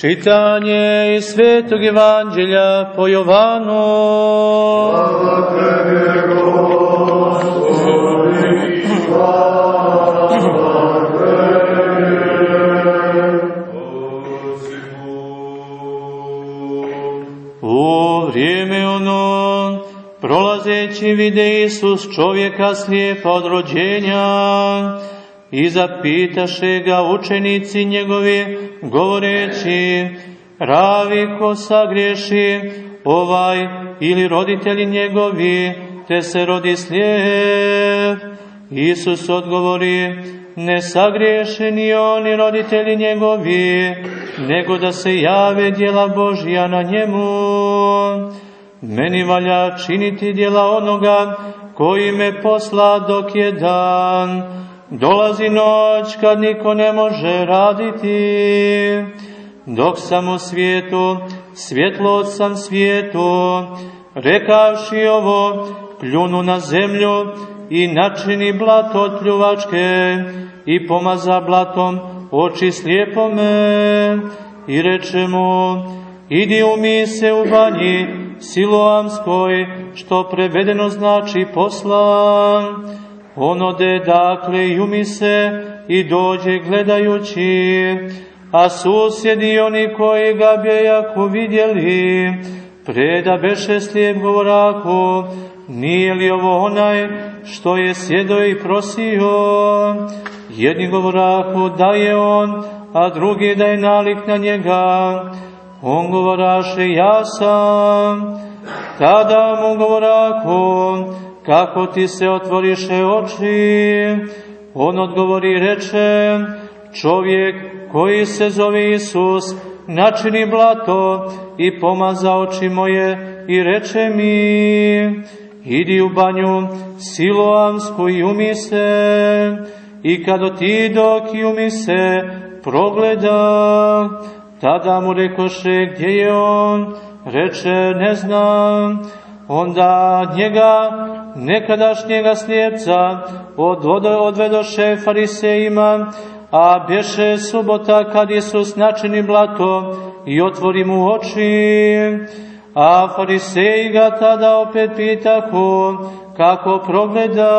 Čitanje iz Svetog Evanđelja po Jovanu. Slava Tebe, Gospodi, slava U vrijeme ono, prolazeći vide Isus čovjeka slijepa od rođenja, I zapitaše ga učenici njegovi, govoreći, ravi ko sagriješi, ovaj ili roditelji njegovi, te se rodi slijep. Isus odgovori, ne sagriješe ni oni roditelji njegovi, nego da se jave dijela Božja na njemu. Meni valja činiti dijela onoga koji me posla dok je dan, Dolazi noć kad niko ne može raditi, dok sam u svijetu, svjetlo sam svijetu, rekavši ovo, pljunu na zemlju i načini blato od pljuvačke i pomaza blatom oči slijepome i reče mu, idi umi se u banji siloamskoj, što prevedeno znači poslan, On ode dakle i umise i dođe gledajući, a susjedi oni koji ga bjejako vidjeli, preda beše slijep govoraku, nije li ovo onaj što je sjedo i prosio? Jedni govoraku da je on, a drugi da je nalik na njega. On govoraše ja sam, tada mu govoraku, kako ti se otvoriše oči? On odgovori reče, čovjek koji se zove Isus, načini blato i pomaza oči moje i reče mi, idi u banju siloamsku i umi se, i kad dok i umi se, progleda, tada mu rekoše gdje je on, reče ne znam, onda njega nekadašnjega slijepca od, odvedoše farisejima, a bješe subota kad Isus načini blato i otvori mu oči. A fariseji ga tada opet pitahu kako progleda.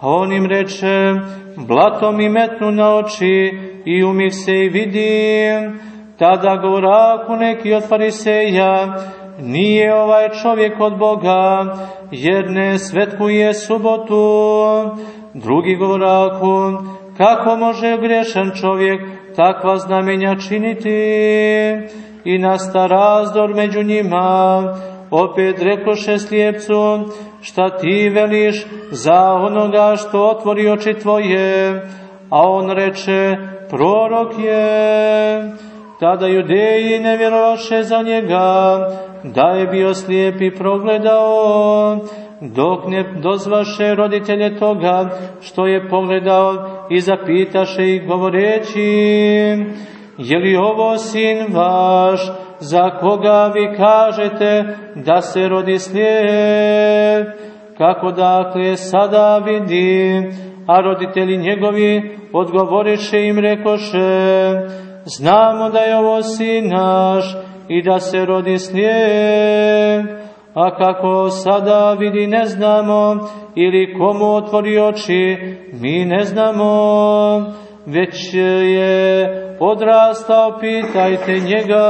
A on im reče, blato mi metnu na oči i umih se i vidim. Tada govoraku neki od fariseja, nije ovaj čovjek od Boga, jer ne svetkuje subotu. Drugi govoraku, kako može grešan čovjek takva znamenja činiti? I nasta razdor među njima, opet rekoše slijepcu, šta ti veliš za onoga što otvori oči tvoje? A on reče, prorok je. Tada judeji ne vjerovaše za njega, da je bio slijep i progledao, dok ne dozvaše roditelje toga što je pogledao i zapitaše ih govoreći, je li ovo sin vaš, za koga vi kažete da se rodi slijep, kako dakle sada vidi, a roditelji njegovi odgovoriše im rekoše, znamo da je ovo sin naš, i da se rodi slijep, a kako sada vidi ne znamo, ili komu otvori oči, mi ne znamo, već je odrastao, pitajte njega,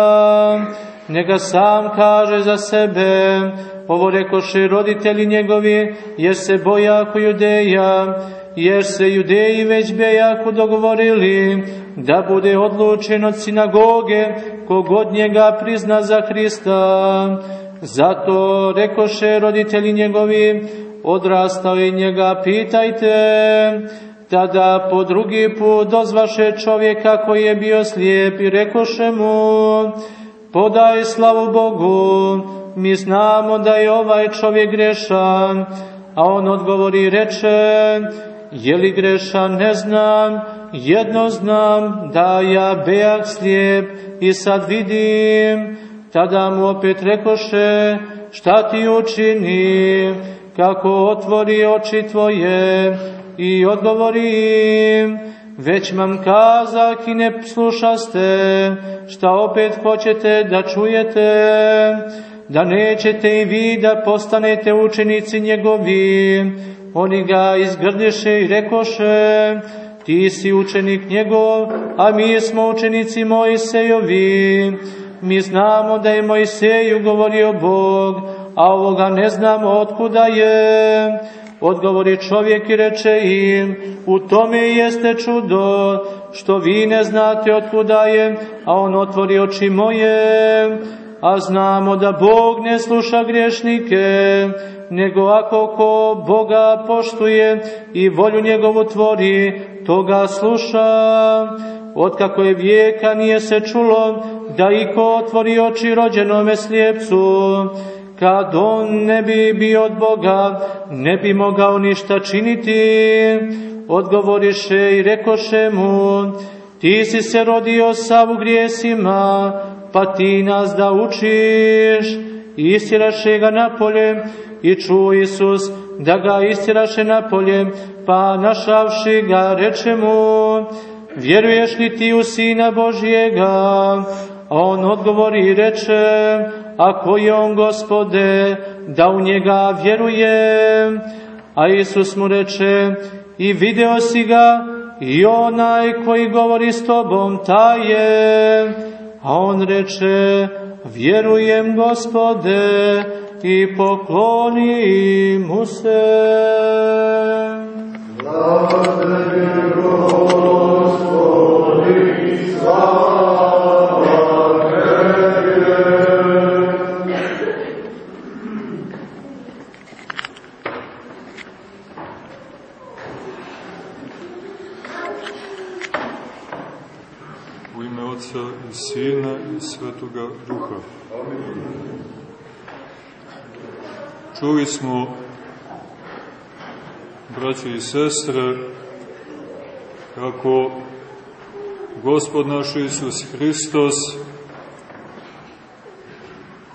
njega sam kaže za sebe, ovo rekoše roditelji njegovi, jer se bojako judeja, jer se judeji već bejako dogovorili, da bude odlučen od sinagoge kogod njega prizna za Hrista. Zato rekoše roditelji njegovi, odrastao i njega pitajte, tada po drugi put dozvaše čovjeka koji je bio slijep i rekoše mu, podaj slavu Bogu, mi znamo da je ovaj čovjek grešan, a on odgovori reče, je li grešan, ne znam, jedno znam da ja bejak slijep i sad vidim, tada mu opet rekoše, šta ti učini, kako otvori oči tvoje i odgovorim, već vam kazak i ne slušaste, šta opet hoćete da čujete, da nećete i vi da postanete učenici njegovi. Oni ga izgrdiše i rekoše, ti si učenik njegov, a mi smo učenici Mojsejovi. Mi znamo da je Mojseju govorio Bog, a ovoga ne znamo otkuda je. Odgovori čovjek i reče im, u tome jeste čudo, što vi ne znate otkuda je, a on otvori oči moje, a znamo da Bog ne sluša grešnike, nego ako ko Boga poštuje i volju njegovu tvori, toga sluša. Otkako je vijeka nije se čulo da iko otvori oči rođenome slijepcu, kad on ne bi bio od Boga, ne bi mogao ništa činiti. Odgovoriše i rekoše mu, ti si se rodio sa u grijesima, pa ti nas da učiš. Istiraše ga napolje i čuo Isus da ga istiraše napolje, pa našavši ga reče mu, vjeruješ li ti u Sina Božjega? A on odgovori i reče, ako je on gospode, da u njega vjerujem. A Isus mu reče, i video si ga, i onaj koji govori s tobom, taj je. A on reče, vjerujem gospode, i pokloni mu se. Slava tebi, Gospodi, slava U ime Otca i Sina i Svetoga Duha. Čuli smo, braće i sestre, kako Gospod naš Isus Hristos,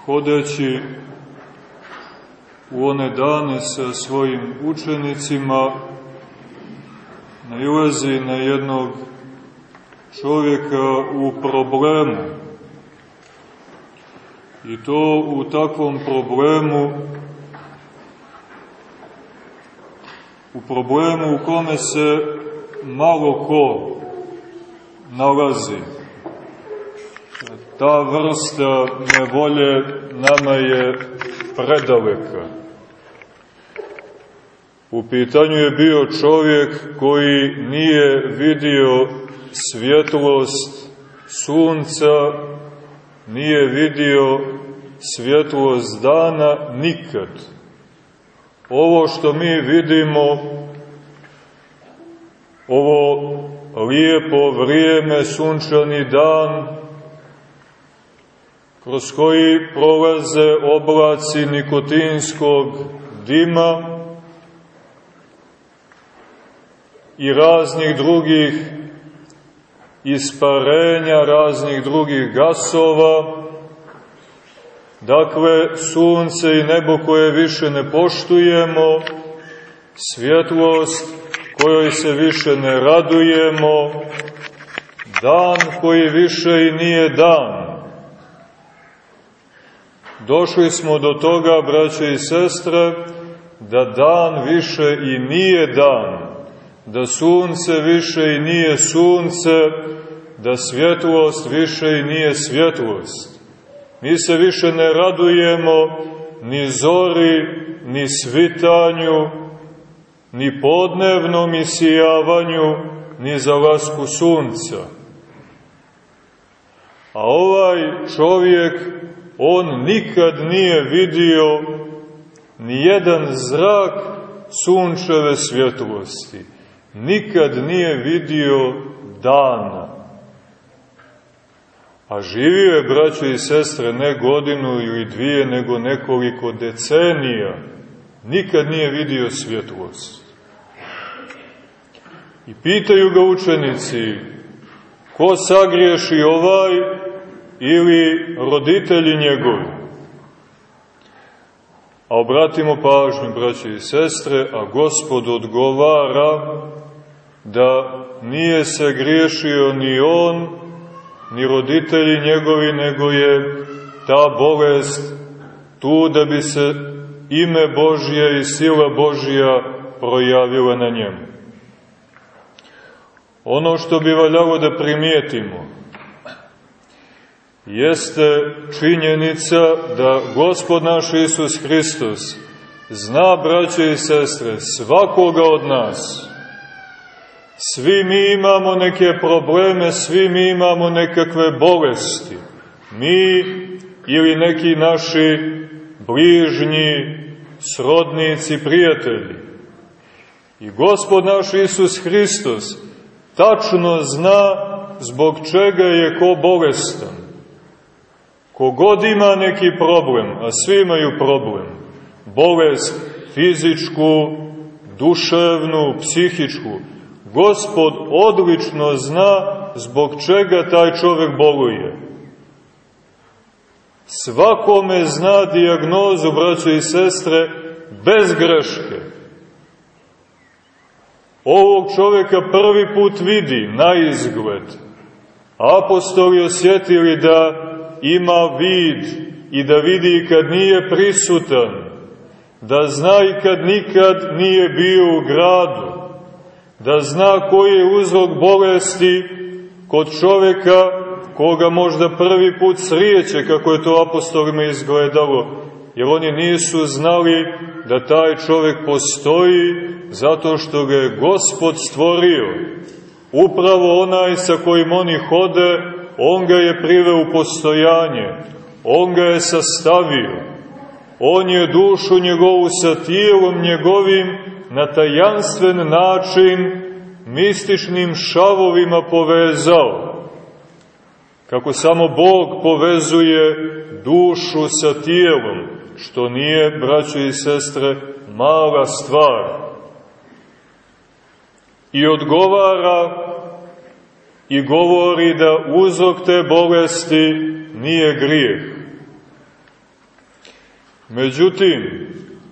hodeći u one dane sa svojim učenicima, nailazi na jednog čovjeka u problemu. I to u takvom problemu u problemu u kome se malo ko nalazi. Ta vrsta nevolje nama je predaleka. U pitanju je bio čovjek koji nije vidio svjetlost sunca, nije vidio svjetlost dana nikad. Ovo što mi vidimo, ovo lijepo vrijeme, sunčani dan, kroz koji prolaze oblaci nikotinskog dima i raznih drugih isparenja, raznih drugih gasova, Dakle, sunce i nebo koje više ne poštujemo, svjetlost kojoj se više ne radujemo, dan koji više i nije dan. Došli smo do toga, braće i sestre, da dan više i nije dan, da sunce više i nije sunce, da svjetlost više i nije svjetlost. Mi se više ne radujemo ni zori, ni svitanju, ni podnevnom isijavanju, ni zalasku sunca. A ovaj čovjek, on nikad nije vidio ni jedan zrak sunčeve svjetlosti. Nikad nije vidio dana. A živio je, braćo i sestre, ne godinu ili dvije, nego nekoliko decenija. Nikad nije vidio svjetlost. I pitaju ga učenici, ko sagriješi ovaj ili roditelji njegovi? A obratimo pažnju, braće i sestre, a gospod odgovara da nije se griješio ni on, ni roditelji njegovi, nego je ta bolest tu da bi se ime Božje i sila Božja projavila na njemu. Ono što bi valjalo da primijetimo jeste činjenica da Gospod naš Isus Hristos zna, braće i sestre, svakoga od nas. Svi mi imamo neke probleme, svi mi imamo nekakve bolesti. Mi ili neki naši bližnji, srodnici, prijatelji. I Gospod naš Isus Hristos tačno zna zbog čega je ko bolestan. Kogod ima neki problem, a svi imaju problem, bolest fizičku, duševnu, psihičku, Gospod odlično zna zbog čega taj čovek boluje. Svakome zna diagnozu, braćo i sestre, bez greške. Ovog čoveka prvi put vidi na izgled. Apostoli osjetili da ima vid i da vidi kad nije prisutan, da zna i kad nikad nije bio u gradu, da zna koji je uzrok bolesti kod čoveka koga možda prvi put srijeće, kako je to apostolima izgledalo, jer oni nisu znali da taj čovek postoji zato što ga je Gospod stvorio. Upravo onaj sa kojim oni hode, on ga je priveo u postojanje, on ga je sastavio, on je dušu njegovu sa tijelom njegovim na tajanstven način mističnim šavovima povezao. Kako samo Bog povezuje dušu sa tijelom, što nije, braćo i sestre, mala stvar. I odgovara i govori da uzrok te bolesti nije grijeh. Međutim,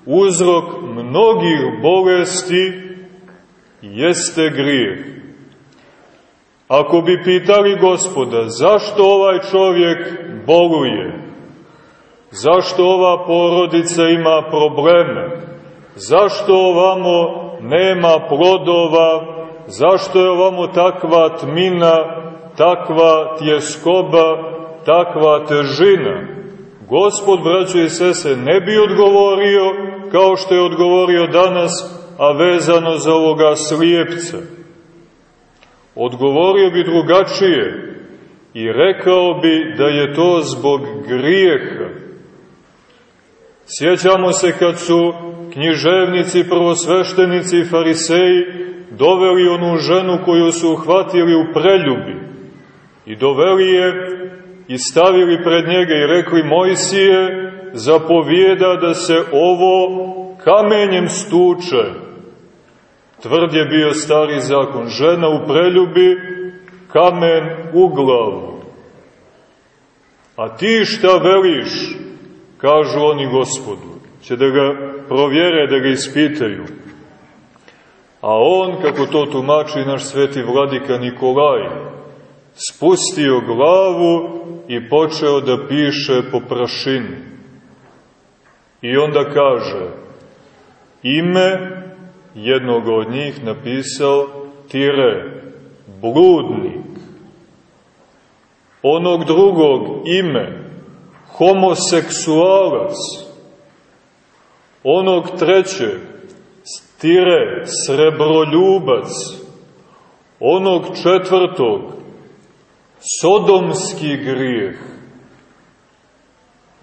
uzrok mnogih bolesti jeste grijeh. Ako bi pitali gospoda zašto ovaj čovjek boluje, zašto ova porodica ima probleme, zašto ovamo nema plodova, zašto je ovamo takva tmina, takva tjeskoba, takva težina, Gospod, braćo i sese, ne bi odgovorio kao što je odgovorio danas, a vezano za ovoga slijepca. Odgovorio bi drugačije i rekao bi da je to zbog grijeha. Sjećamo se kad su književnici, prvosveštenici i fariseji doveli onu ženu koju su uhvatili u preljubi i doveli je i stavili pred njega i rekli Mojsije zapovijeda da se ovo kamenjem stuče. Tvrd je bio stari zakon. Žena u preljubi, kamen u glavu. A ti šta veliš, kažu oni gospodu. Će da ga provjere, da ga ispitaju. A on, kako to tumači naš sveti vladika Nikolaj, spustio glavu i počeo da piše po prašini. I onda kaže, ime jednog od njih napisao tire, bludnik. Onog drugog ime, homoseksualac. Onog trećeg, tire, srebroljubac. Onog četvrtog, sodomski grijeh.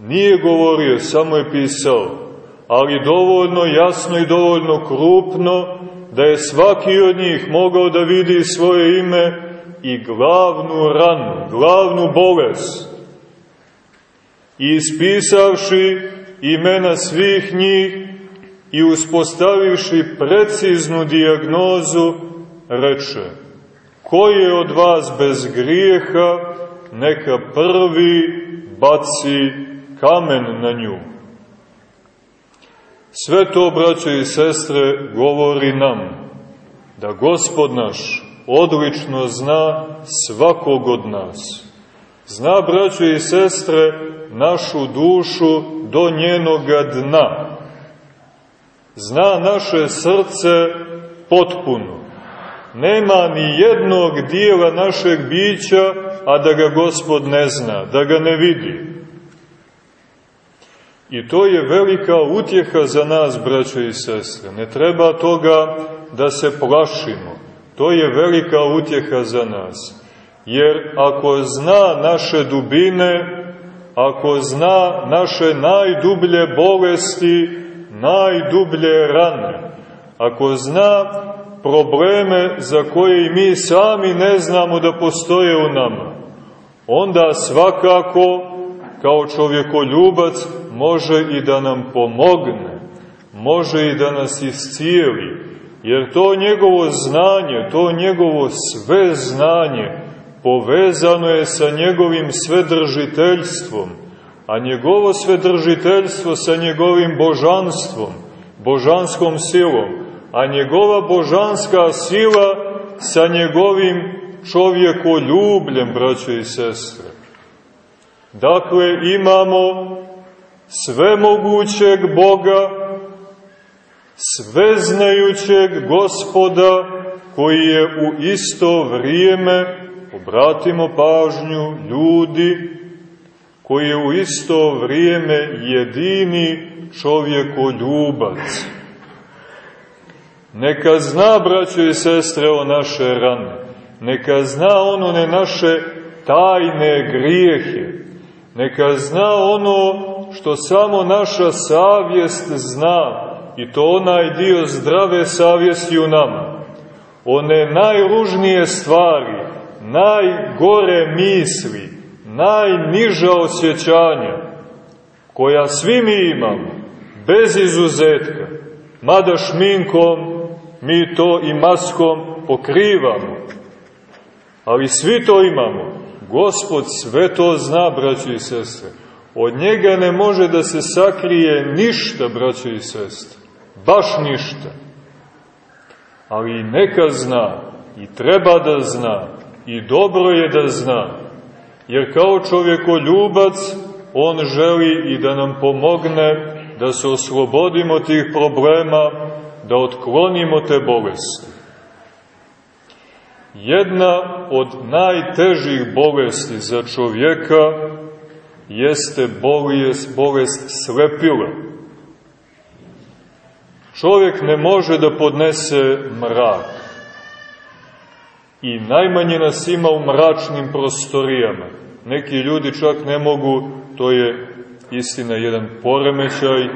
Nije govorio, samo je pisao, ali dovoljno jasno i dovoljno krupno da je svaki od njih mogao da vidi svoje ime i glavnu ranu, glavnu bolest. I ispisavši imena svih njih i uspostavivši preciznu dijagnozu, reče Ko je od vas bez grijeha, neka prvi baci kamen na nju. Sve to, braćo i sestre, govori nam da Gospod naš odlično zna svakog od nas. Zna, braćo i sestre, našu dušu do njenoga dna. Zna naše srce potpuno. Nema ni jednog dijela našeg bića, a da ga gospod ne zna, da ga ne vidi. I to je velika utjeha za nas, braćo i sestre. Ne treba toga da se plašimo. To je velika utjeha za nas. Jer ako zna naše dubine, ako zna naše najdublje bolesti, najdublje rane, ako zna probleme za koje mi sami ne znamo da postoje u nama, onda svakako, kao čovjekoljubac, može i da nam pomogne, može i da nas iscijeli, jer to njegovo znanje, to njegovo sve znanje, povezano je sa njegovim svedržiteljstvom, a njegovo svedržiteljstvo sa njegovim božanstvom, božanskom silom, a njegova božanska sila sa njegovim čovjekoljubljem, braćo i sestre. Dakle, imamo svemogućeg Boga, sveznajućeg gospoda, koji je u isto vrijeme obratimo pažnju ljudi koji je u isto vrijeme jedini čovjekoljubac. Neka zna, braćo i sestre, o naše rane. Neka zna ono ne naše tajne grijehe. Neka zna ono što samo naša savjest zna i to onaj dio zdrave savjesti u nama. One najružnije stvari, najgore misli, najniža osjećanja, koja svi mi imamo, bez izuzetka, mada šminkom mi to i maskom pokrivamo, ali svi to imamo. Gospod sve to zna, braći i sestre. Od njega ne može da se sakrije ništa, braći i sestre. Baš ništa. Ali neka zna i treba da zna i dobro je da zna, jer kao čovjekoljubac on želi i da nam pomogne da se oslobodimo tih problema, da otklonimo te bolesti. Jedna od najtežih bolesti za čovjeka jeste bolest, bolest slepila. Čovjek ne može da podnese mrak i najmanje nas ima u mračnim prostorijama. Neki ljudi čak ne mogu, to je istina, jedan poremećaj,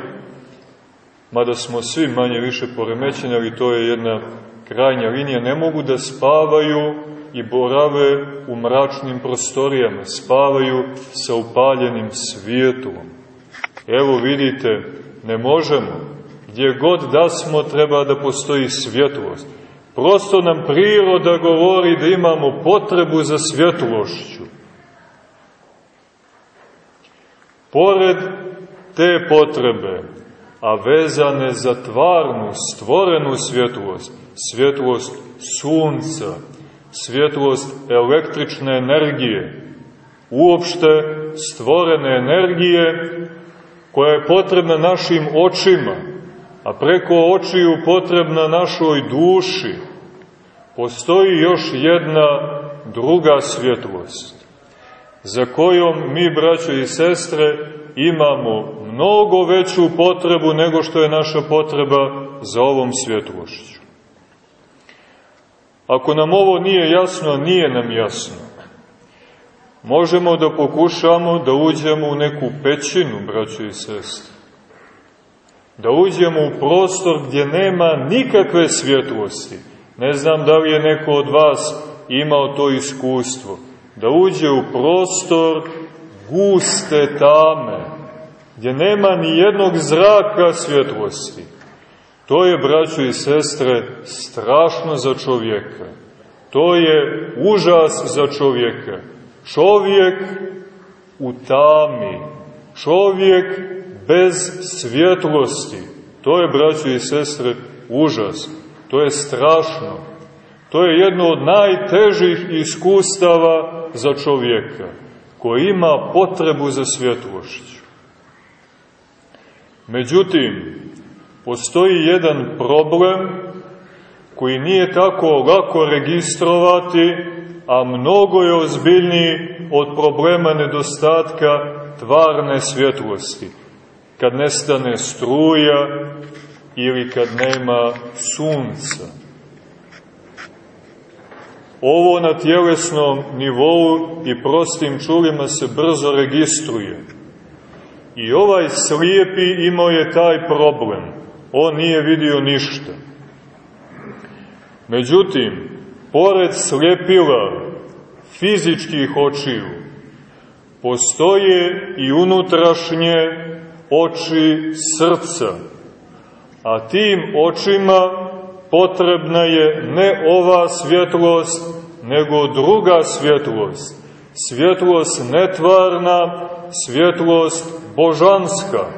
mada smo svi manje više poremećeni, ali to je jedna krajnja linija, ne mogu da spavaju i borave u mračnim prostorijama, spavaju sa upaljenim svijetlom. Evo vidite, ne možemo. Gdje god da smo, treba da postoji svjetlost. Prosto nam priroda govori da imamo potrebu za svjetlošću. Pored te potrebe, a vezane za tvarnu, stvorenu svjetlost, svjetlost sunca, svjetlost električne energije, uopšte stvorene energije koja je potrebna našim očima, a preko očiju potrebna našoj duši, postoji još jedna druga svjetlost, za kojom mi, braćo i sestre, imamo mnogo veću potrebu nego što je naša potreba za ovom svjetlošću. Ako nam ovo nije jasno, nije nam jasno. Možemo da pokušamo da uđemo u neku pećinu, braćo i sestre. Da uđemo u prostor gdje nema nikakve svjetlosti Ne znam da li je neko od vas imao to iskustvo. Da uđe u prostor guste tame, gdje nema ni jednog zraka svjetlosti. To je, braćo i sestre, strašno za čovjeka. To je užas za čovjeka. Čovjek u tami, čovjek bez svjetlosti. To je, braćo i sestre, užas. To je strašno. To je jedno od najtežih iskustava za čovjeka, koji ima potrebu za svjetlošću. Međutim, postoji jedan problem koji nije tako lako registrovati, a mnogo je ozbiljniji od problema nedostatka tvarne svjetlosti. Kad nestane struja ili kad nema sunca. Ovo na tjelesnom nivou i prostim čulima se brzo registruje. I ovaj slijepi imao je taj problem. On nije vidio ništa. Međutim, pored sljepila fizičkih očiju, postoje i unutrašnje oči srca, a tim očima potrebna je ne ova svjetlost, nego druga svjetlost, svjetlost netvarna, svjetlost božanska.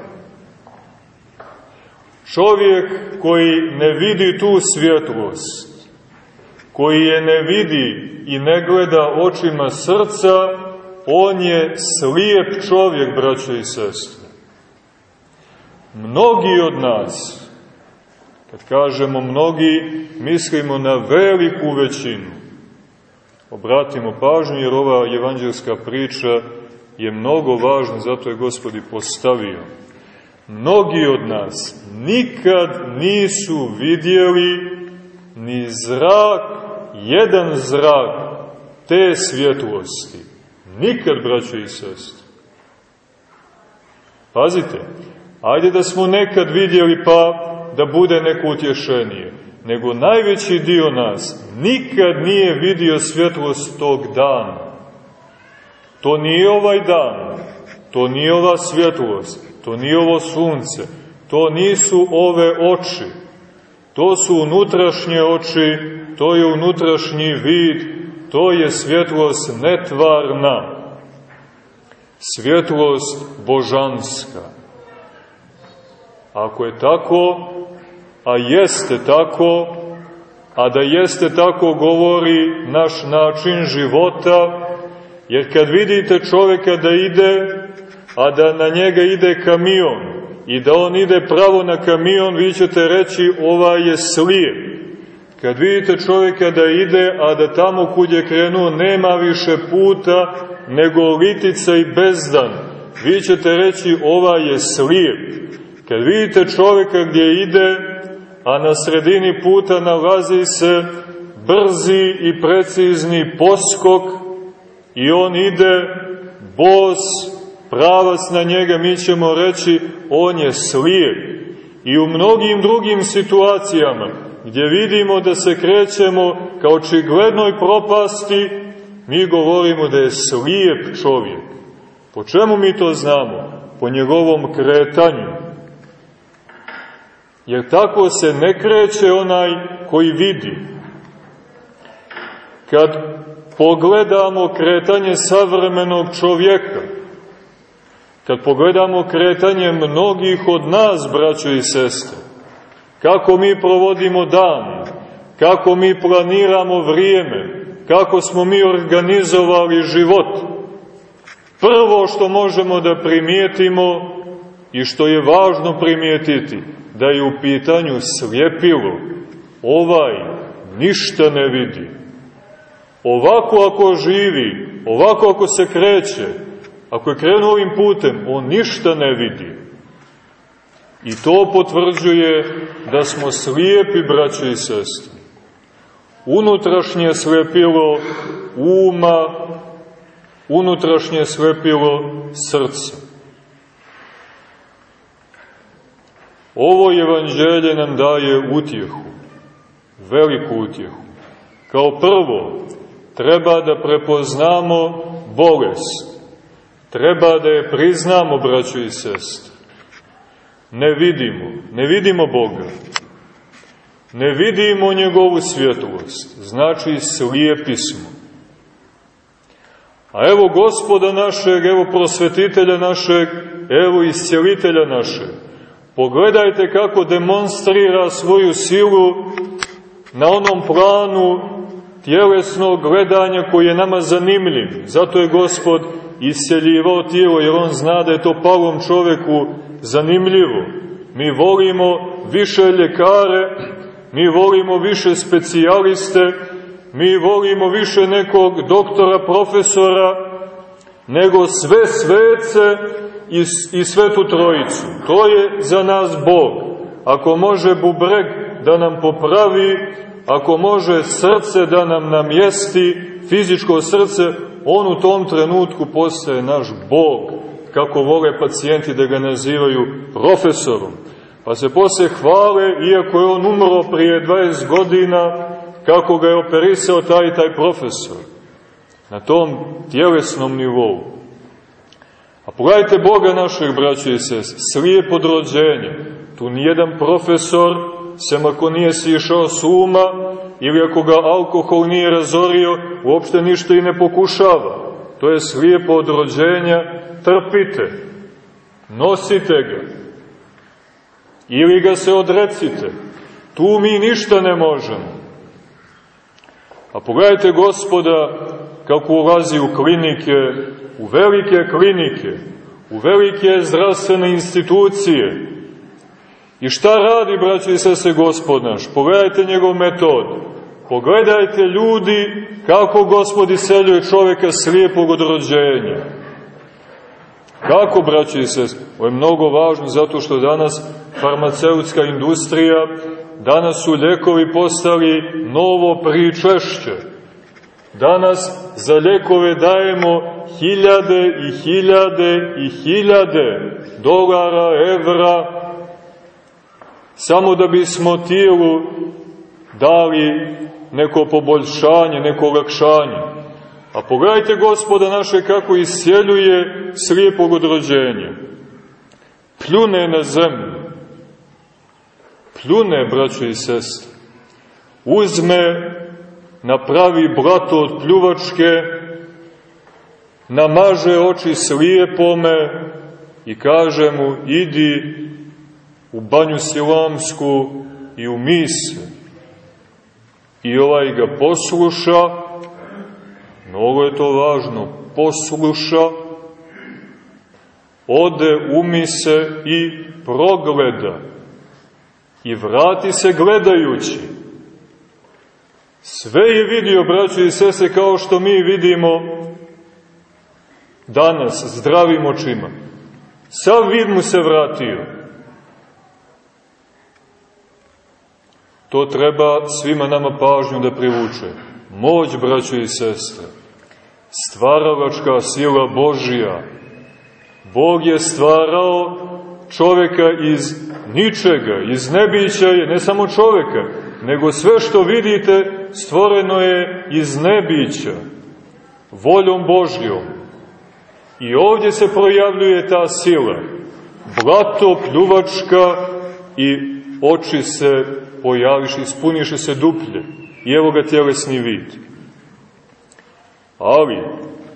Čovjek koji ne vidi tu svjetlost, koji je ne vidi i ne gleda očima srca, on je slijep čovjek, braćo i sestre. Mnogi od nas, kad kažemo mnogi, mislimo na veliku većinu. Obratimo pažnju jer ova evanđelska priča je mnogo važna, zato je Gospod i postavio. Mnogi od nas nikad nisu vidjeli ni zrak jedan zrak te svjetlosti. Nikad, braćo i sestri. Pazite, ajde da smo nekad vidjeli pa da bude neko utješenije, nego najveći dio nas nikad nije vidio svjetlost tog dana. To nije ovaj dan, to nije ova svjetlost, to nije ovo sunce, to nisu ove oči, to su unutrašnje oči. To je unutrašnji vid, to je svjetlost netvarna, svjetlost božanska. Ako je tako, a jeste tako, a da jeste tako govori naš način života, jer kad vidite čoveka da ide, a da na njega ide kamion, i da on ide pravo na kamion, vi ćete reći ova je slijep. Kad vidite čovjeka da ide, a da tamo kud je krenuo nema više puta nego litica i bezdan, vi ćete reći ova je slijep. Kad vidite čovjeka gdje ide, a na sredini puta nalazi se brzi i precizni poskok i on ide bos, pravac na njega, mi ćemo reći on je slijep. I u mnogim drugim situacijama, gdje vidimo da se krećemo ka očiglednoj propasti, mi govorimo da je slijep čovjek. Po čemu mi to znamo? Po njegovom kretanju. Jer tako se ne kreće onaj koji vidi. Kad pogledamo kretanje savremenog čovjeka, kad pogledamo kretanje mnogih od nas, braćo i sestre, kako mi provodimo dan, kako mi planiramo vrijeme, kako smo mi organizovali život. Prvo što možemo da primijetimo i što je važno primijetiti, da je u pitanju slijepilo, ovaj ništa ne vidi. Ovako ako živi, ovako ako se kreće, ako je krenuo ovim putem, on ništa ne vidi. I to potvrđuje da smo slijepi, braće i sestre. Unutrašnje slepilo uma, unutrašnje slepilo srca. Ovo evanđelje nam daje utjehu, veliku utjehu. Kao prvo, treba da prepoznamo bolest. Treba da je priznamo, braćo i sestre ne vidimo, ne vidimo Boga, ne vidimo njegovu svjetlost, znači slijepi smo. A evo gospoda našeg, evo prosvetitelja našeg, evo iscijelitelja našeg. Pogledajte kako demonstrira svoju silu na onom planu tjelesnog gledanja koji je nama zanimljiv. Zato je Gospod isceljivao tijelo, jer on zna da je to palom čoveku zanimljivo. Mi volimo više ljekare, mi volimo više specijaliste, mi volimo više nekog doktora, profesora, nego sve svece i, i svetu trojicu. To je za nas Bog. Ako može bubreg da nam popravi, ako može srce da nam namjesti, fizičko srce, on u tom trenutku postaje naš Bog, kako vole pacijenti da ga nazivaju profesorom. Pa se posle hvale, iako je on umro prije 20 godina, kako ga je operisao taj taj profesor. Na tom tjelesnom nivou. A pogledajte Boga našeg, braća i sest, slijep od rođenja. Tu nijedan profesor, sem ako nije sišao s uma, ili ako ga alkohol nije razorio, uopšte ništa i ne pokušava. To je slijepo od rođenja, trpite, nosite ga, ili ga se odrecite. Tu mi ništa ne možemo. A pogledajte gospoda kako ulazi u klinike, u velike klinike, u velike zdravstvene institucije. I šta radi, braći i sese, gospod naš? Pogledajte njegov metod. Pogledajte ljudi kako gospod iseljuje čoveka slijepog od rođenja. Kako, braći i sese? Ovo je mnogo važno zato što danas farmaceutska industrija Danas su ljekovi postali novo pričešće. Danas za ljekove dajemo hiljade i hiljade i hiljade dolara, evra, samo da bismo tijelu dali neko poboljšanje, neko olakšanje. A pogledajte gospoda naše kako isjeljuje slijepog odrođenja. Pljune na zemlju pljune, braćo i sestre, uzme, napravi blato od pljuvačke, namaže oči slijepome i kaže mu, idi u banju silamsku i u mise. I ovaj ga posluša, mnogo je to važno, posluša, ode, umise i progleda i vrati se gledajući. Sve je vidio, braćo i sese, kao što mi vidimo danas zdravim očima. Sav vid mu se vratio. To treba svima nama pažnju da privuče. Moć, braćo i sestre, stvaravačka sila Božija. Bog je stvarao čoveka iz ničega, iz nebića je ne samo čoveka, nego sve što vidite stvoreno je iz nebića, voljom Božjom. I ovdje se projavljuje ta sila, blato, pljuvačka i oči se pojaviš, ispuniše se duplje. I evo ga tjelesni vid. Ali,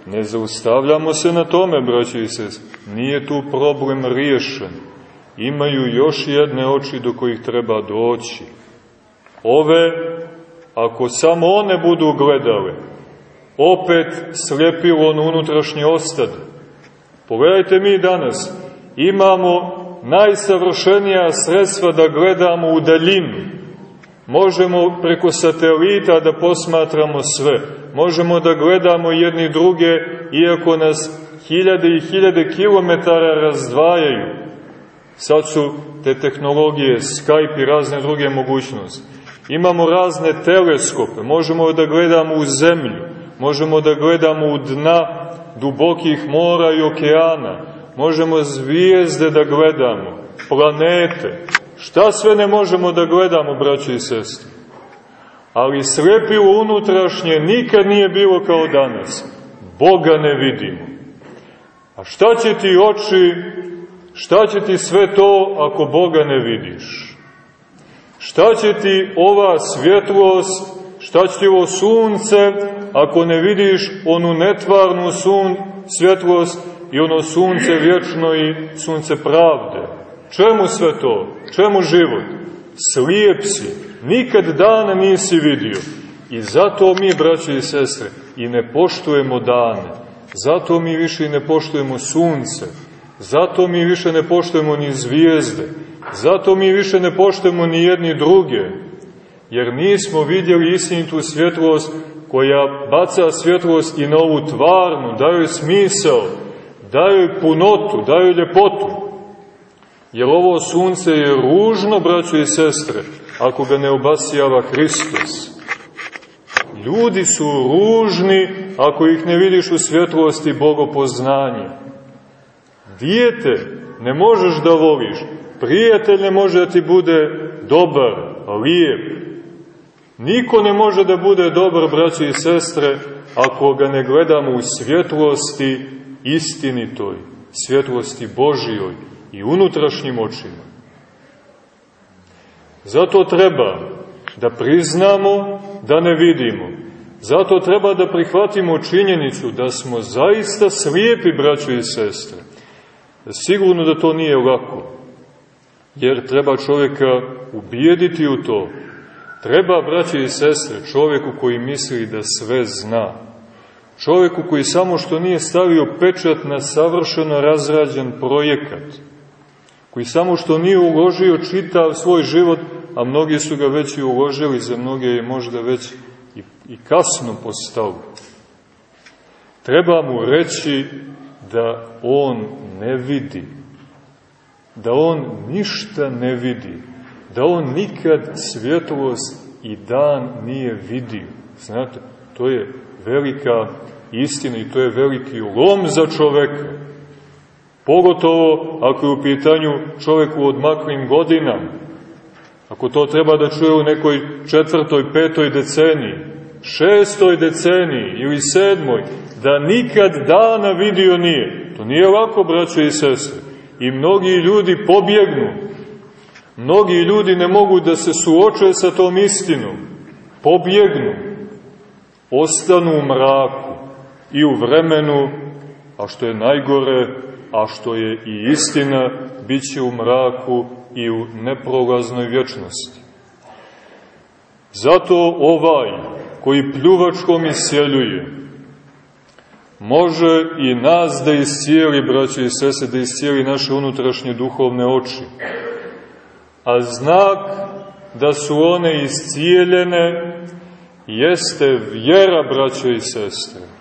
ne zaustavljamo se na tome, braći i sest. Nije tu problem riješen imaju još jedne oči do kojih treba doći. Ove, ako samo one budu gledale, opet slepilo ono unutrašnje ostade. Pogledajte mi danas, imamo najsavršenija sredstva da gledamo u daljinu. Možemo preko satelita da posmatramo sve. Možemo da gledamo jedni druge, iako nas hiljade i hiljade kilometara razdvajaju. Sad su te tehnologije, Skype i razne druge mogućnosti. Imamo razne teleskope, možemo da gledamo u zemlju, možemo da gledamo u dna dubokih mora i okeana, možemo zvijezde da gledamo, planete. Šta sve ne možemo da gledamo, braći i sestri? Ali slepilo unutrašnje nikad nije bilo kao danas. Boga ne vidimo. A šta će ti oči Šta će ti sve to ako Boga ne vidiš? Šta će ti ova svjetlost, šta će ti ovo sunce ako ne vidiš onu netvarnu sun, svjetlost i ono sunce vječno i sunce pravde? Čemu sve to? Čemu život? Slijep si, nikad dana nisi vidio. I zato mi, braće i sestre, i ne poštujemo dane. Zato mi više i ne poštujemo sunce. Zato mi više ne poštujemo ni zvijezde. Zato mi više ne poštujemo ni jedni druge. Jer nismo vidjeli istinitu svjetlost koja baca svjetlost i na ovu tvarnu, daje smisao, daje punotu, daje ljepotu. Jer ovo sunce je ružno, braćo i sestre, ako ga ne obasijava Hristos. Ljudi su ružni ako ih ne vidiš u svjetlosti bogopoznanja. Dijete ne možeš da voliš, prijatelj ne može da ti bude dobar, lijep. Niko ne može da bude dobar, braći i sestre, ako ga ne gledamo u svjetlosti istinitoj, svjetlosti Božijoj i unutrašnjim očima. Zato treba da priznamo da ne vidimo. Zato treba da prihvatimo činjenicu da smo zaista slijepi, braćo i sestre. Sigurno da to nije lako, jer treba čovjeka ubijediti u to. Treba, braćo i sestre, čovjeku koji misli da sve zna. Čovjeku koji samo što nije stavio pečat na savršeno razrađen projekat. Koji samo što nije uložio čitav svoj život a mnogi su ga već i uložili, za mnoge je možda već i, i kasno postao. Treba mu reći da on ne vidi, da on ništa ne vidi, da on nikad svjetlost i dan nije vidio. Znate, to je velika istina i to je veliki lom za čoveka. Pogotovo ako je u pitanju čoveku od makvim godinama Ako to treba da čuje u nekoj četvrtoj, petoj deceniji, šestoj deceniji ili sedmoj, da nikad dana vidio nije. To nije lako, braćo i sestre. I mnogi ljudi pobjegnu. Mnogi ljudi ne mogu da se suoče sa tom istinom. Pobjegnu. Ostanu u mraku i u vremenu, a što je najgore, a što je i istina, bit u mraku i u neprolaznoj vječnosti. Zato ovaj koji pljuvačkom isjeljuje, može i nas da iscijeli, braće i sese, da iscijeli naše unutrašnje duhovne oči. A znak da su one iscijeljene jeste vjera, braće i sestre.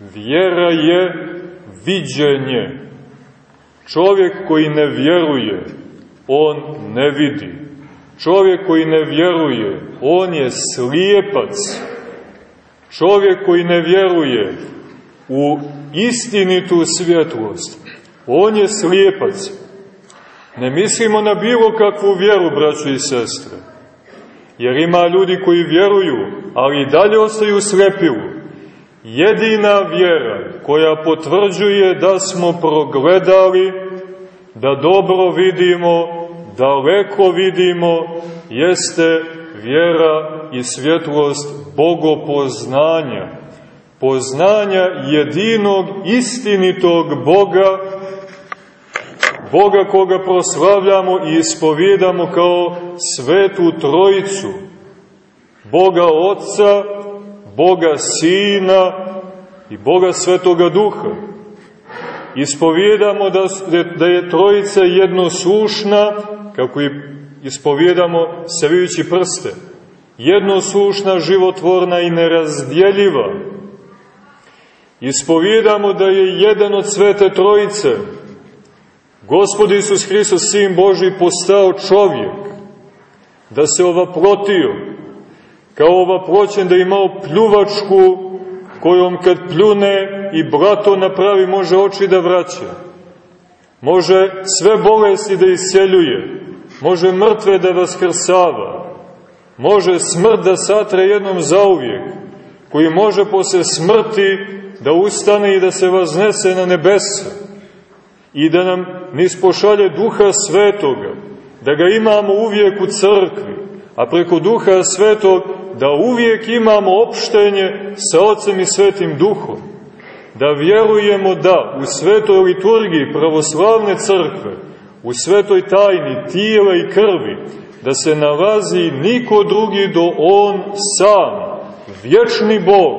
Vjera je viđenje. Čovjek koji ne vjeruje, on ne vidi. Čovjek koji ne vjeruje, on je slijepac. Čovjek koji ne vjeruje u istinitu svjetlost, on je slijepac. Ne mislimo na bilo kakvu vjeru, braćo i sestre. Jer ima ljudi koji vjeruju, ali i dalje ostaju slepilu. Jedina vjera koja potvrđuje da smo progledali, da dobro vidimo, daleko vidimo jeste vjera i svjetlost bogopoznanja, poznanja jedinog istinitog Boga, Boga koga proslavljamo i ispovjedamo kao svetu trojicu, Boga Otca, Boga Sina i Boga Svetoga Duha. Ispovjedamo da, da je trojica jednoslušna kako i ispovjedamo savijući prste, jednoslušna, životvorna i nerazdjeljiva. Ispovjedamo da je jedan od svete trojice, Gospod Isus Hristos, Sin Boži, postao čovjek, da se ovaprotio, kao ovaproćen da imao pljuvačku kojom kad pljune i brato napravi može oči da vraća, može sve bolesti da isceljuje, može mrtve da vaskrsava, može smrt da satre jednom zauvijek, koji može posle smrti da ustane i da se vaznese na nebesa i da nam nispošalje duha svetoga, da ga imamo uvijek u crkvi, a preko duha svetog da uvijek imamo opštenje sa Otcem i Svetim Duhom, da vjerujemo da u svetoj liturgiji pravoslavne crkve u svetoj tajni tijela i krvi, da se nalazi niko drugi do On sam, vječni Bog,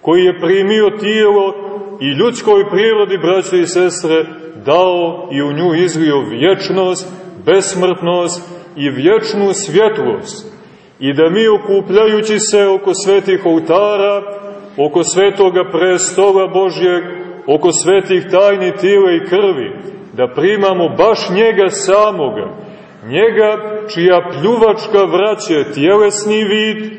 koji je primio tijelo i ljudskoj prirodi, braće i sestre, dao i u nju izlio vječnost, besmrtnost i vječnu svjetlost. I da mi okupljajući se oko svetih oltara, oko svetoga prestola Božjeg, oko svetih tajni tijela i krvi, da primamo baš njega samoga, njega čija pljuvačka vraće tjelesni vid,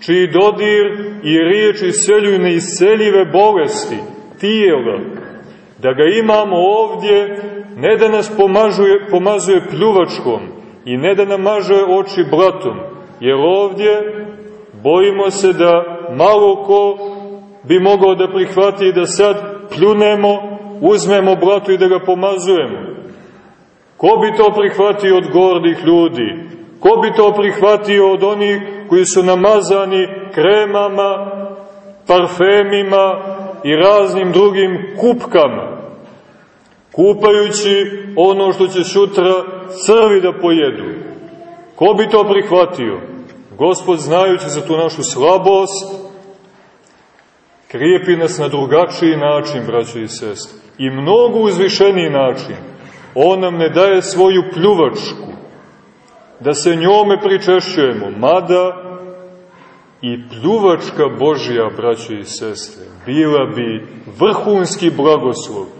čiji dodir i riječ iseljuju neisceljive bolesti, tijela, da ga imamo ovdje, ne da nas pomažuje, pomazuje pljuvačkom i ne da nam maže oči blatom, jer ovdje bojimo se da malo ko bi mogao da prihvati da sad pljunemo, uzmemo blato i da ga pomazujemo. Ko bi to prihvatio od gordih ljudi? Ko bi to prihvatio od onih koji su namazani kremama, parfemima i raznim drugim kupkama? Kupajući ono što će sutra crvi da pojedu. Ko bi to prihvatio? Gospod znajući za tu našu slabost, krijepi nas na drugačiji način, braćo i sestre, i mnogo uzvišeniji način. On nam ne daje svoju pljuvačku, da se njome pričešćujemo, mada i pljuvačka Božja, braćo i sestre, bila bi vrhunski blagoslov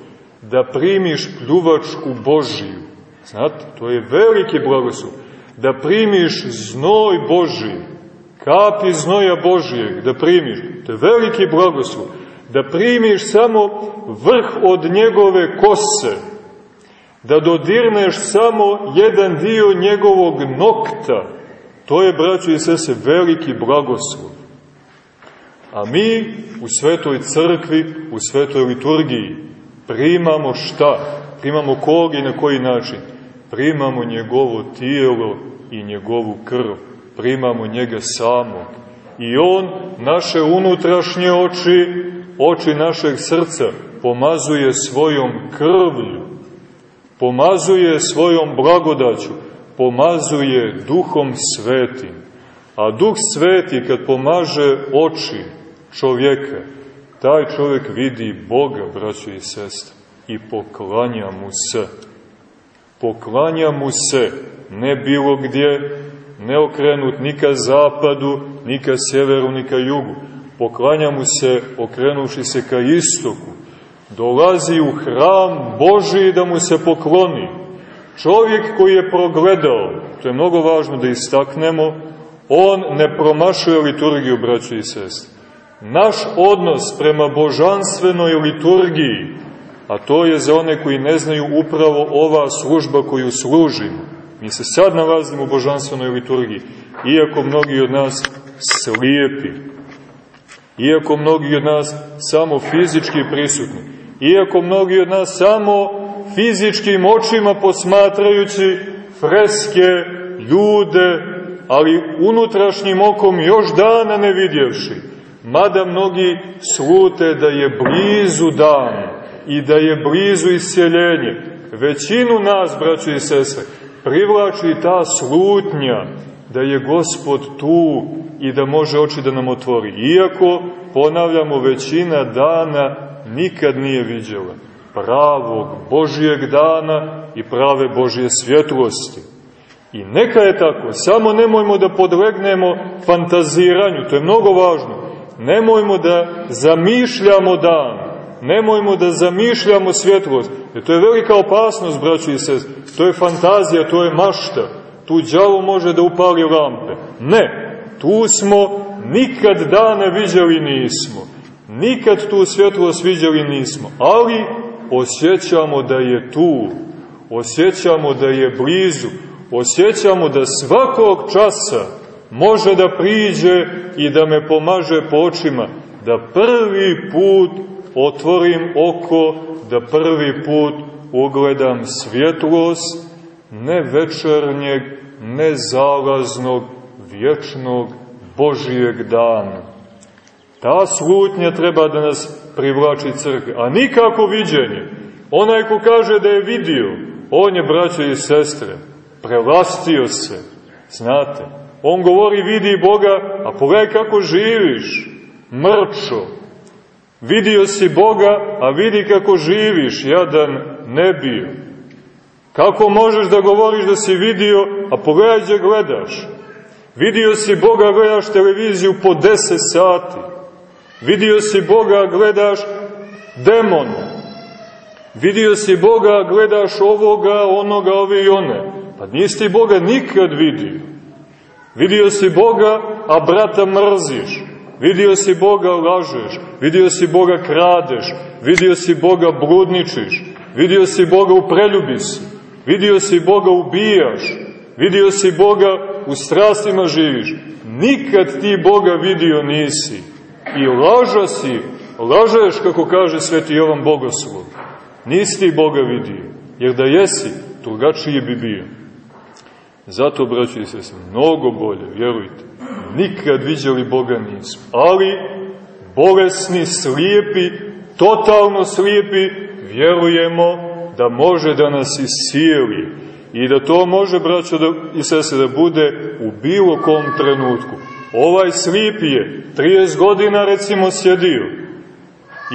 da primiš pljuvačku Božiju. Znate, to je veliki blagoslov. Da primiš znoj Božiji, kapi znoja Božijeg, da primiš. To je veliki blagoslov. Da primiš samo vrh od njegove kose, da dodirneš samo jedan dio njegovog nokta, to je, braćo i sese, veliki blagoslov. A mi u svetoj crkvi, u svetoj liturgiji, primamo šta? Primamo kog i na koji način? Primamo njegovo tijelo i njegovu krv. Primamo njega samog. I on naše unutrašnje oči, oči našeg srca, pomazuje svojom krvlju, pomazuje svojom blagodaću, pomazuje duhom svetim. A duh sveti kad pomaže oči čovjeka, taj čovjek vidi Boga, braćo i sestre, i poklanja mu se. Poklanja mu se, ne bilo gdje, ne okrenut ni ka zapadu, ni ka severu, ni ka jugu. Poklanja mu se, okrenuši se ka istoku. Dolazi u hram Boži da mu se pokloni. Čovjek koji je progledao, to je mnogo važno da istaknemo, on ne promašuje liturgiju, braćo i sestri naš odnos prema božanstvenoj liturgiji, a to je za one koji ne znaju upravo ova služba koju služimo. Mi se sad nalazimo u božanstvenoj liturgiji, iako mnogi od nas slijepi, iako mnogi od nas samo fizički prisutni, iako mnogi od nas samo fizičkim očima posmatrajući freske, ljude, ali unutrašnjim okom još dana ne vidjevši, mada mnogi slute da je blizu dan i da je blizu isceljenje, većinu nas, braćo i sestre, privlači ta slutnja da je Gospod tu i da može oči da nam otvori. Iako, ponavljamo, većina dana nikad nije viđala pravog Božijeg dana i prave Božije svjetlosti. I neka je tako, samo nemojmo da podlegnemo fantaziranju, to je mnogo važno nemojmo da zamišljamo dan, nemojmo da zamišljamo svjetlost, jer to je velika opasnost, braći i to je fantazija, to je mašta, tu djavo može da upali lampe. Ne, tu smo, nikad dana viđali nismo, nikad tu svjetlost viđali nismo, ali osjećamo da je tu, osjećamo da je blizu, osjećamo da svakog časa može da priđe i da me pomaže po očima, da prvi put otvorim oko, da prvi put ugledam svjetlost ne večernjeg, ne zalaznog, vječnog Božijeg dana. Ta slutnja treba da nas privlači crkve, a nikako viđenje. Onaj ko kaže da je vidio, on je, braće i sestre, prelastio se, znate, On govori vidi Boga, a pogledaj kako živiš, mrčo. Vidio si Boga, a vidi kako živiš, jadan ne bio. Kako možeš da govoriš da si vidio, a pogledaj gdje gledaš? Vidio si Boga, gledaš televiziju po 10 sati. Vidio si Boga, gledaš demona. Vidio si Boga, gledaš ovoga, onoga, ove i one. Pa nisi ti Boga nikad vidio. Vidio si Boga, a brata mrziš. Vidio si Boga, lažeš. Vidio si Boga, kradeš. Vidio si Boga, bludničiš. Vidio si Boga, u preljubi si. Vidio si Boga, ubijaš. Vidio si Boga, u strastima živiš. Nikad ti Boga vidio nisi. I laža si, lažeš, kako kaže sveti Jovan Bogoslov. Nisi ti Boga vidio, jer da jesi, drugačiji bi bio. Zato, braći se, mnogo bolje, vjerujte, nikad viđali Boga nismo. Ali, bolesni, slijepi, totalno slijepi, vjerujemo da može da nas iscijeli i da to može, braćo da, i sese, da bude u bilo kom trenutku. Ovaj slip je 30 godina, recimo, sjedio.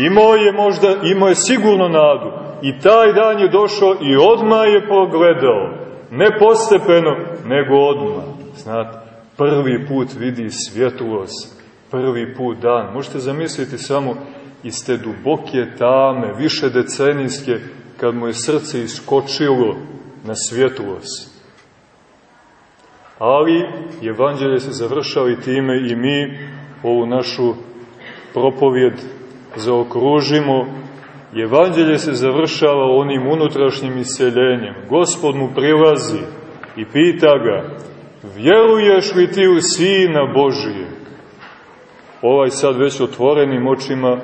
Imao je možda, imao je sigurno nadu. I taj dan je došao i odmah je pogledao. Ne postepeno, nego odmah. Znate, prvi put vidi svjetlost, prvi put dan. Možete zamisliti samo iz te duboke tame, više decenijske, kad mu je srce iskočilo na svjetlost. Ali, evanđelje se završava i time i mi ovu našu propovjed zaokružimo. Evanđelje se završava onim unutrašnjim iseljenjem. Gospod mu prilazi i pita ga, vjeruješ li ti u Sina Božije? Ovaj sad već otvorenim očima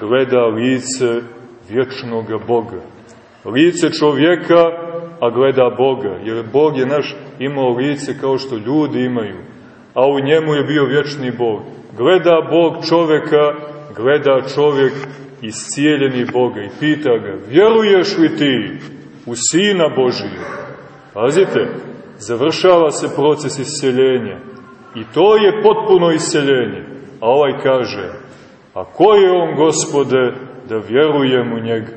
gleda lice vječnoga Boga. Lice čovjeka, a gleda Boga, jer Bog je naš imao lice kao što ljudi imaju, a u njemu je bio vječni Bog. Gleda Bog čoveka, gleda čovjek iscijeljeni Boga i pita ga, vjeruješ li ti u Sina Božije? Pazite, završava se proces isceljenja i to je potpuno isceljenje. A ovaj kaže, a ko je on, gospode, da vjerujem u njega?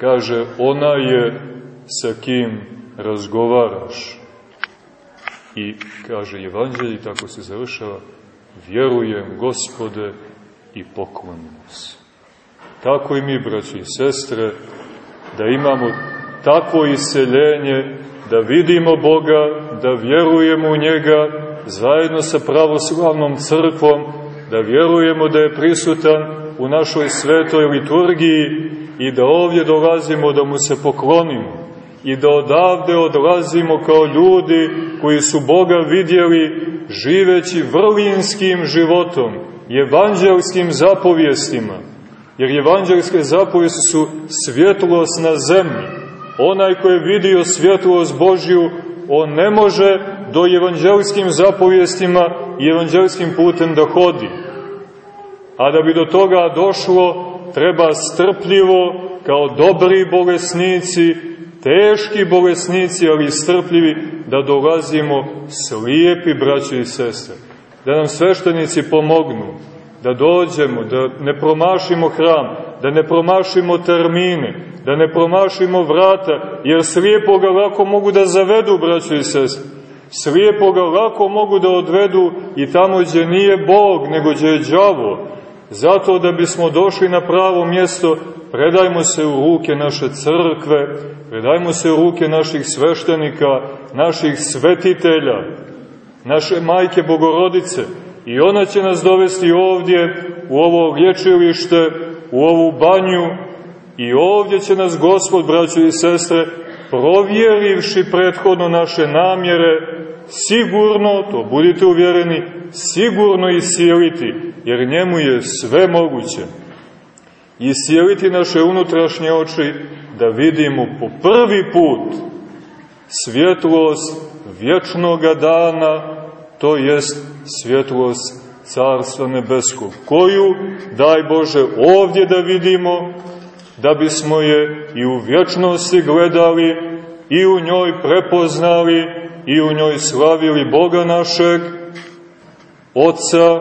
Kaže, ona je sa kim razgovaraš. I kaže Evanđelji, tako se završava, vjerujem, gospode, i poklonim se. Tako i mi, braći i sestre, da imamo takvo iseljenje, da vidimo Boga, da vjerujemo u njega, zajedno sa pravoslavnom crkvom, da vjerujemo da je prisutan u našoj svetoj liturgiji i da ovdje dolazimo da mu se poklonimo i da odavde odlazimo kao ljudi koji su Boga vidjeli živeći vrlinskim životom, evanđelskim zapovjestima, jer evanđelske zapovijesti su svjetlost na zemlji. Onaj ko je vidio svjetlost Božju, on ne može do evanđelskim zapovjestima i evanđelskim putem da hodi. A da bi do toga došlo, treba strpljivo, kao dobri bolesnici, teški bolesnici, ali strpljivi, da dolazimo slijepi, braći i sestre. Da nam sveštenici pomognu, da dođemo, da ne promašimo hram, da ne promašimo termine, da ne promašimo vrata, jer slijepoga lako mogu da zavedu, braćo i sestre. Slijepoga lako mogu da odvedu i tamo gdje nije Bog, nego gdje je đavo. Zato da bismo došli na pravo mjesto, predajmo se u ruke naše crkve, predajmo se u ruke naših sveštenika, naših svetitelja, naše majke Bogorodice, I ona će nas dovesti ovdje, u ovo lječilište, u ovu banju, i ovdje će nas Gospod, braćo i sestre, provjerivši prethodno naše namjere, sigurno, to budite uvjereni, sigurno isijeliti, jer njemu je sve moguće. Isijeliti naše unutrašnje oči, da vidimo po prvi put svjetlost vječnoga dana, to jest svjetlost Carstva Nebeskog, koju, daj Bože, ovdje da vidimo, da bismo je i u vječnosti gledali i u njoj prepoznali i u njoj slavili Boga našeg, Otca,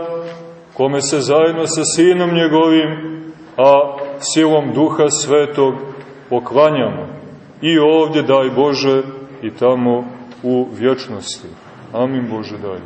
kome se zajedno sa Sinom njegovim, a silom Duha Svetog poklanjamo. I ovdje, daj Bože, i tamo u vječnosti. Amin Bože daj.